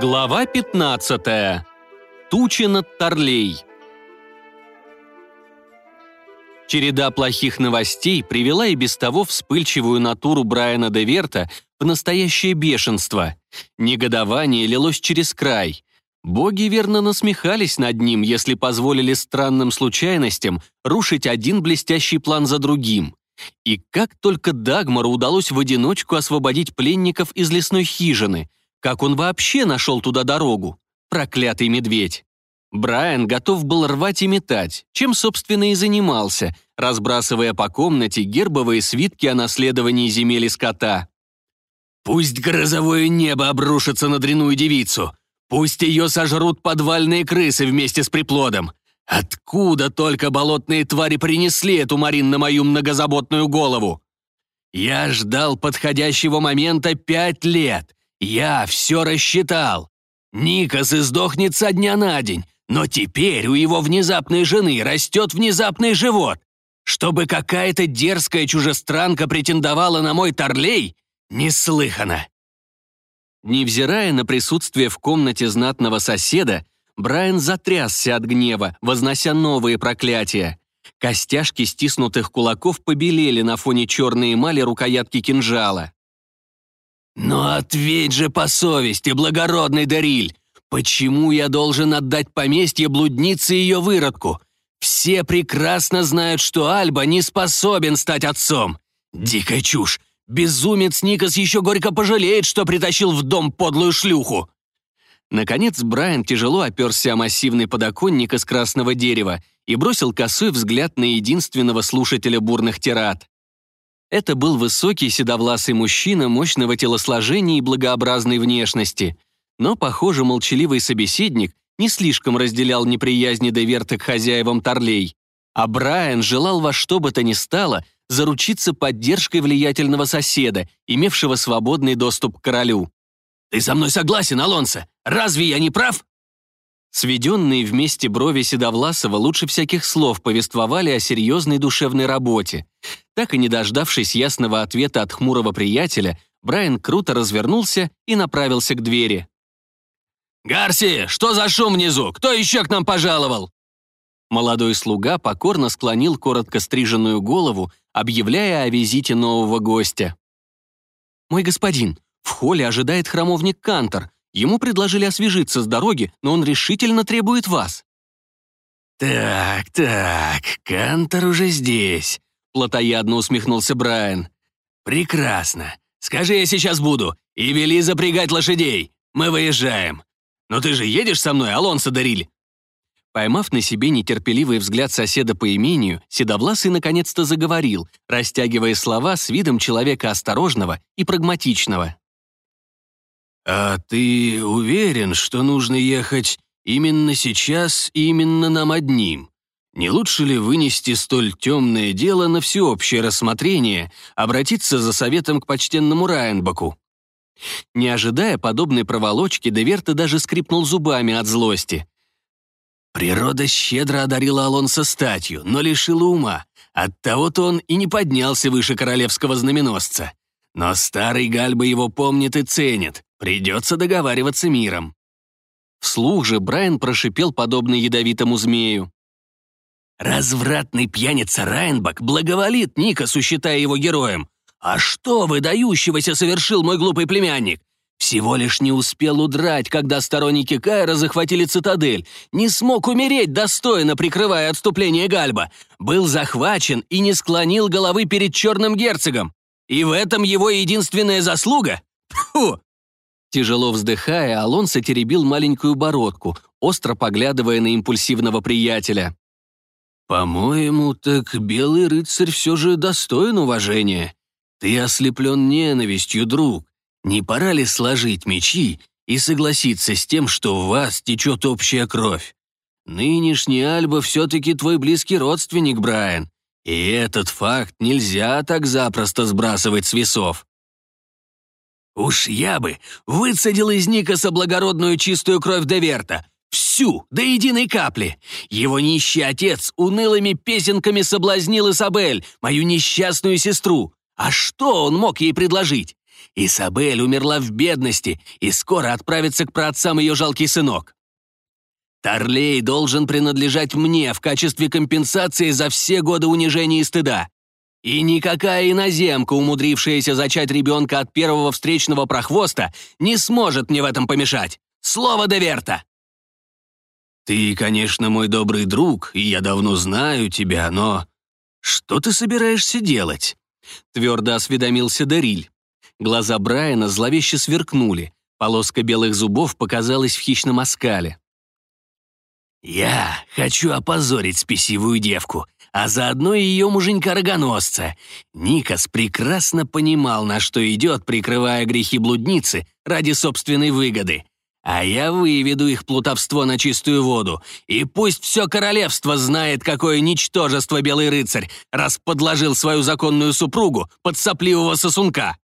Глава 15. Тучи над Торлей. Череда плохих новостей привела и без того вспыльчивую натуру Брайана де Верта в настоящее бешенство. Негодование лилось через край. Боги верно насмехались над ним, если позволили странным случайностям рушить один блестящий план за другим. И как только Дагмару удалось в одиночку освободить пленников из лесной хижины, как он вообще нашел туда дорогу? Проклятый медведь. Брайан готов был рвать и метать, чем, собственно, и занимался, разбрасывая по комнате гербовые свитки о наследовании земель и скота. «Пусть грозовое небо обрушится на дряную девицу! Пусть ее сожрут подвальные крысы вместе с приплодом! Откуда только болотные твари принесли эту Марин на мою многозаботную голову? Я ждал подходящего момента пять лет. Я все рассчитал. Никас издохнет со дня на день, но теперь у его внезапной жены растет внезапный живот. Чтобы какая-то дерзкая чужестранка претендовала на мой торлей, неслыханно. Невзирая на присутствие в комнате знатного соседа, Брайан затрясся от гнева, вознося новые проклятия. Костяшки стиснутых кулаков побелели на фоне черной эмали рукоятки кинжала. «Но ответь же по совести, благородный Дариль! Почему я должен отдать поместье блуднице ее выродку? Все прекрасно знают, что Альба не способен стать отцом. Дикая чушь! Безумец Никас еще горько пожалеет, что притащил в дом подлую шлюху!» Наконец Брайан тяжело оперся о массивный подоконник из красного дерева и бросил косой взгляд на единственного слушателя бурных тират. Это был высокий седовласый мужчина мощного телосложения и благообразной внешности. Но, похоже, молчаливый собеседник не слишком разделял неприязни Деверта к хозяевам Торлей. А Брайан желал во что бы то ни стало заручиться поддержкой влиятельного соседа, имевшего свободный доступ к королю. «Ты со мной согласен, Алонсо? Разве я не прав?» Сведенные вместе брови Седовласова лучше всяких слов повествовали о серьезной душевной работе. Так и не дождавшись ясного ответа от хмурого приятеля, Брайан круто развернулся и направился к двери. «Гарси, что за шум внизу? Кто еще к нам пожаловал?» Молодой слуга покорно склонил коротко стриженную голову, объявляя о визите нового гостя. «Мой господин, в холле ожидает храмовник Кантор. Ему предложили освежиться с дороги, но он решительно требует вас». «Так, так, Кантор уже здесь», — плотоядно усмехнулся Брайан. «Прекрасно. Скажи, я сейчас буду. И вели запрягать лошадей. Мы выезжаем. Но ты же едешь со мной, Алонсо Дариль?» Поймав на себе нетерпеливый взгляд соседа по имению, Седовласый наконец-то заговорил, растягивая слова с видом человека осторожного и прагматичного. «А ты уверен, что нужно ехать именно сейчас и именно нам одним? Не лучше ли вынести столь темное дело на всеобщее рассмотрение, обратиться за советом к почтенному Райенбаку?» Не ожидая подобной проволочки, Деверта даже скрипнул зубами от злости. Природа щедро одарила Алонса статью, но лишила ума. Оттого-то он и не поднялся выше королевского знаменосца. Но старый Гальба его помнит и ценит. Придется договариваться миром. Вслух же Брайан прошипел подобно ядовитому змею. «Развратный пьяница Райнбак благоволит Никасу, считая его героем. А что выдающегося совершил мой глупый племянник? Всего лишь не успел удрать, когда сторонники Кайра захватили цитадель, не смог умереть, достойно прикрывая отступление Гальба, был захвачен и не склонил головы перед черным герцогом. И в этом его единственная заслуга? Фу! Тяжело вздыхая, Алонсо теребил маленькую бородку, остро поглядывая на импульсивного приятеля. «По-моему, так белый рыцарь все же достоин уважения. Ты ослеплен ненавистью, друг. Не пора ли сложить мечи и согласиться с тем, что в вас течет общая кровь? Нынешний Альба все-таки твой близкий родственник, Брайан, и этот факт нельзя так запросто сбрасывать с весов. Уж я бы выцедил из Никаса благородную чистую кровь Деверта. Всю, до единой капли. Его нищий отец унылыми песенками соблазнил Исабель, мою несчастную сестру. А что он мог ей предложить? Исабель умерла в бедности, и скоро отправится к праотцам ее жалкий сынок. Тарлей должен принадлежать мне в качестве компенсации за все годы унижения и стыда. И никакая иноземка, умудрившаяся зачать ребенка от первого встречного прохвоста, не сможет мне в этом помешать. Слово Деверта!» «Ты, конечно, мой добрый друг, и я давно знаю тебя, но что ты собираешься делать?» Твердо осведомился Дариль. Глаза Брайана зловеще сверкнули, полоска белых зубов показалась в хищном оскале. «Я хочу опозорить спесивую девку, а заодно и ее муженька-рогоносца». Никас прекрасно понимал, на что идет, прикрывая грехи блудницы ради собственной выгоды. А я выведу их плутовство на чистую воду, и пусть все королевство знает, какое ничтожество белый рыцарь, раз подложил свою законную супругу под сопливого сосунка.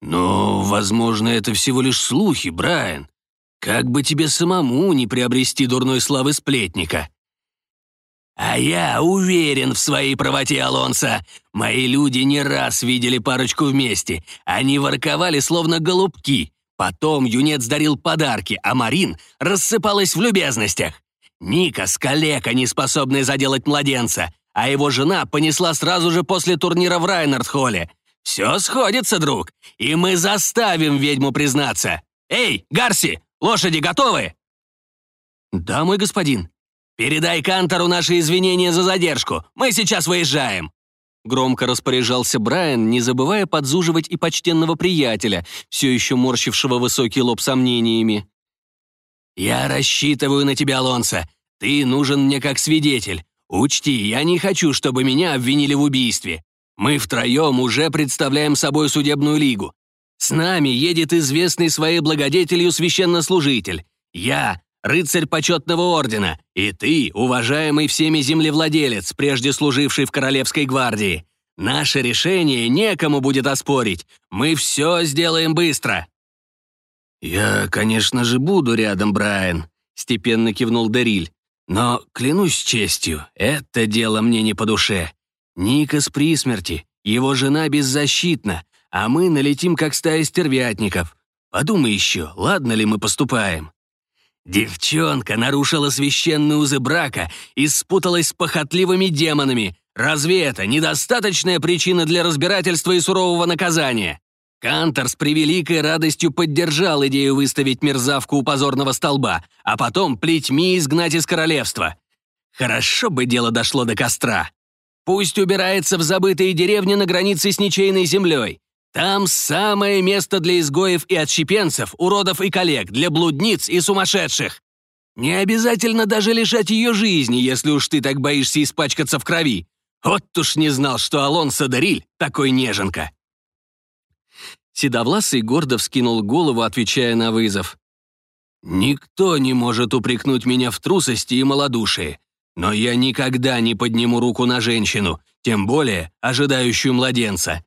Но, возможно, это всего лишь слухи, Брайан. Как бы тебе самому не приобрести дурной славы сплетника. А я уверен в своей правоте, Алонсо. Мои люди не раз видели парочку вместе. Они ворковали, словно голубки, Потом юнец дарил подарки, а Марин рассыпалась в любезностях. Ника с калека, не способная заделать младенца, а его жена понесла сразу же после турнира в Райнардхолле. Все сходится, друг, и мы заставим ведьму признаться. Эй, Гарси, лошади готовы? Да, мой господин. Передай Кантору наши извинения за задержку. Мы сейчас выезжаем. Громко распоряжался Брайан, не забывая подзуживать и почтенного приятеля, все еще морщившего высокий лоб сомнениями. «Я рассчитываю на тебя, Алонсо. Ты нужен мне как свидетель. Учти, я не хочу, чтобы меня обвинили в убийстве. Мы втроем уже представляем собой судебную лигу. С нами едет известный своей благодетелью священнослужитель. Я рыцарь почетного ордена, и ты, уважаемый всеми землевладелец, прежде служивший в Королевской гвардии. Наше решение некому будет оспорить. Мы все сделаем быстро». «Я, конечно же, буду рядом, Брайан», — степенно кивнул Дериль. «Но, клянусь честью, это дело мне не по душе. Никас при смерти, его жена беззащитна, а мы налетим, как стая стервятников. Подумай еще, ладно ли мы поступаем?» Девчонка нарушила священные узы брака и спуталась с похотливыми демонами. Разве это недостаточная причина для разбирательства и сурового наказания? Кантор с превеликой радостью поддержал идею выставить мерзавку у позорного столба, а потом плетьми изгнать из королевства. Хорошо бы дело дошло до костра. Пусть убирается в забытые деревни на границе с ничейной землей. Там самое место для изгоев и отщепенцев, уродов и коллег, для блудниц и сумасшедших. Не обязательно даже лишать ее жизни, если уж ты так боишься испачкаться в крови. Вот уж не знал, что Алонсо Дариль такой неженка. Седовласый гордо вскинул голову, отвечая на вызов. «Никто не может упрекнуть меня в трусости и малодушии, но я никогда не подниму руку на женщину, тем более ожидающую младенца.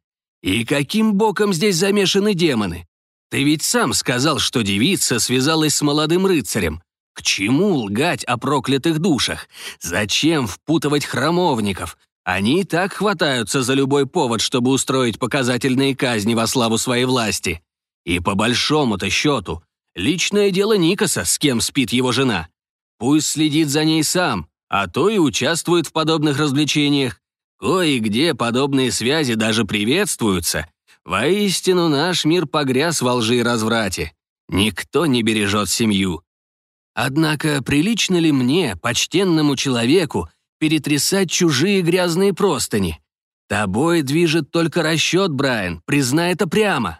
И каким боком здесь замешаны демоны? Ты ведь сам сказал, что девица связалась с молодым рыцарем. К чему лгать о проклятых душах? Зачем впутывать храмовников? Они и так хватаются за любой повод, чтобы устроить показательные казни во славу своей власти. И по большому-то счету, личное дело Никаса, с кем спит его жена. Пусть следит за ней сам, а то и участвует в подобных развлечениях. Кое-где подобные связи даже приветствуются. Воистину, наш мир погряз во лжи и разврате. Никто не бережет семью. Однако, прилично ли мне, почтенному человеку, перетрясать чужие грязные простыни? Тобой движет только расчет, Брайан, признай это прямо.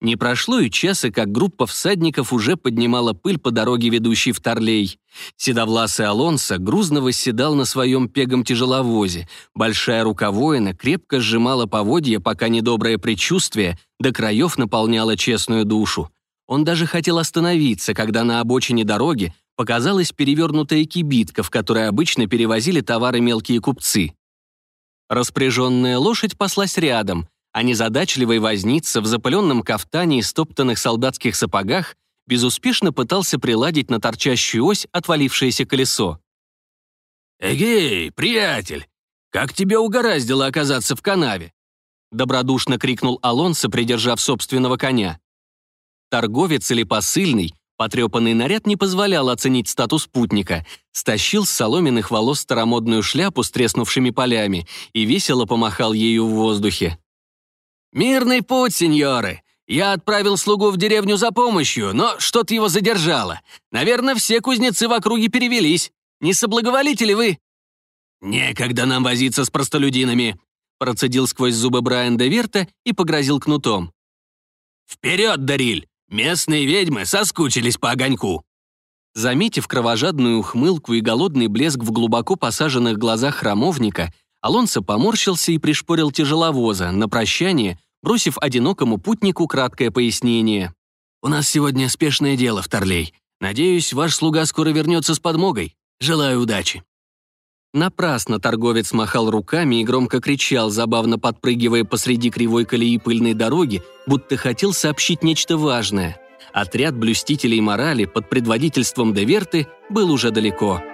Не прошло и часа, как группа всадников уже поднимала пыль по дороге, ведущей в Торлей. Седовласый Алонсо грузно восседал на своем пегом тяжеловозе. Большая рука воина крепко сжимала поводья, пока недоброе предчувствие до краев наполняло честную душу. Он даже хотел остановиться, когда на обочине дороги показалась перевернутая кибитка, в которой обычно перевозили товары мелкие купцы. Распряженная лошадь паслась рядом — а незадачливый возница в запыленном кафтане и стоптанных солдатских сапогах безуспешно пытался приладить на торчащую ось отвалившееся колесо. «Эгей, приятель, как тебя угораздило оказаться в канаве? — добродушно крикнул Алонсо, придержав собственного коня. Торговец или посыльный, потрепанный наряд не позволял оценить статус путника, стащил с соломенных волос старомодную шляпу с треснувшими полями и весело помахал ею в воздухе. «Мирный путь, сеньоры! Я отправил слугу в деревню за помощью, но что-то его задержало. Наверное, все кузнецы в округе перевелись. Не соблаговолите ли вы?» «Некогда нам возиться с простолюдинами», процедил сквозь зубы Брайан де Верта и погрозил кнутом. «Вперед, Дариль! Местные ведьмы соскучились по огоньку!» Заметив кровожадную ухмылку и голодный блеск в глубоко посаженных глазах храмовника, Алонсо поморщился и пришпорил тяжеловоза, на прощание, бросив одинокому путнику краткое пояснение. «У нас сегодня спешное дело в Торлей. Надеюсь, ваш слуга скоро вернется с подмогой. Желаю удачи». Напрасно торговец махал руками и громко кричал, забавно подпрыгивая посреди кривой колеи пыльной дороги, будто хотел сообщить нечто важное. Отряд блюстителей морали под предводительством Деверты был уже далеко –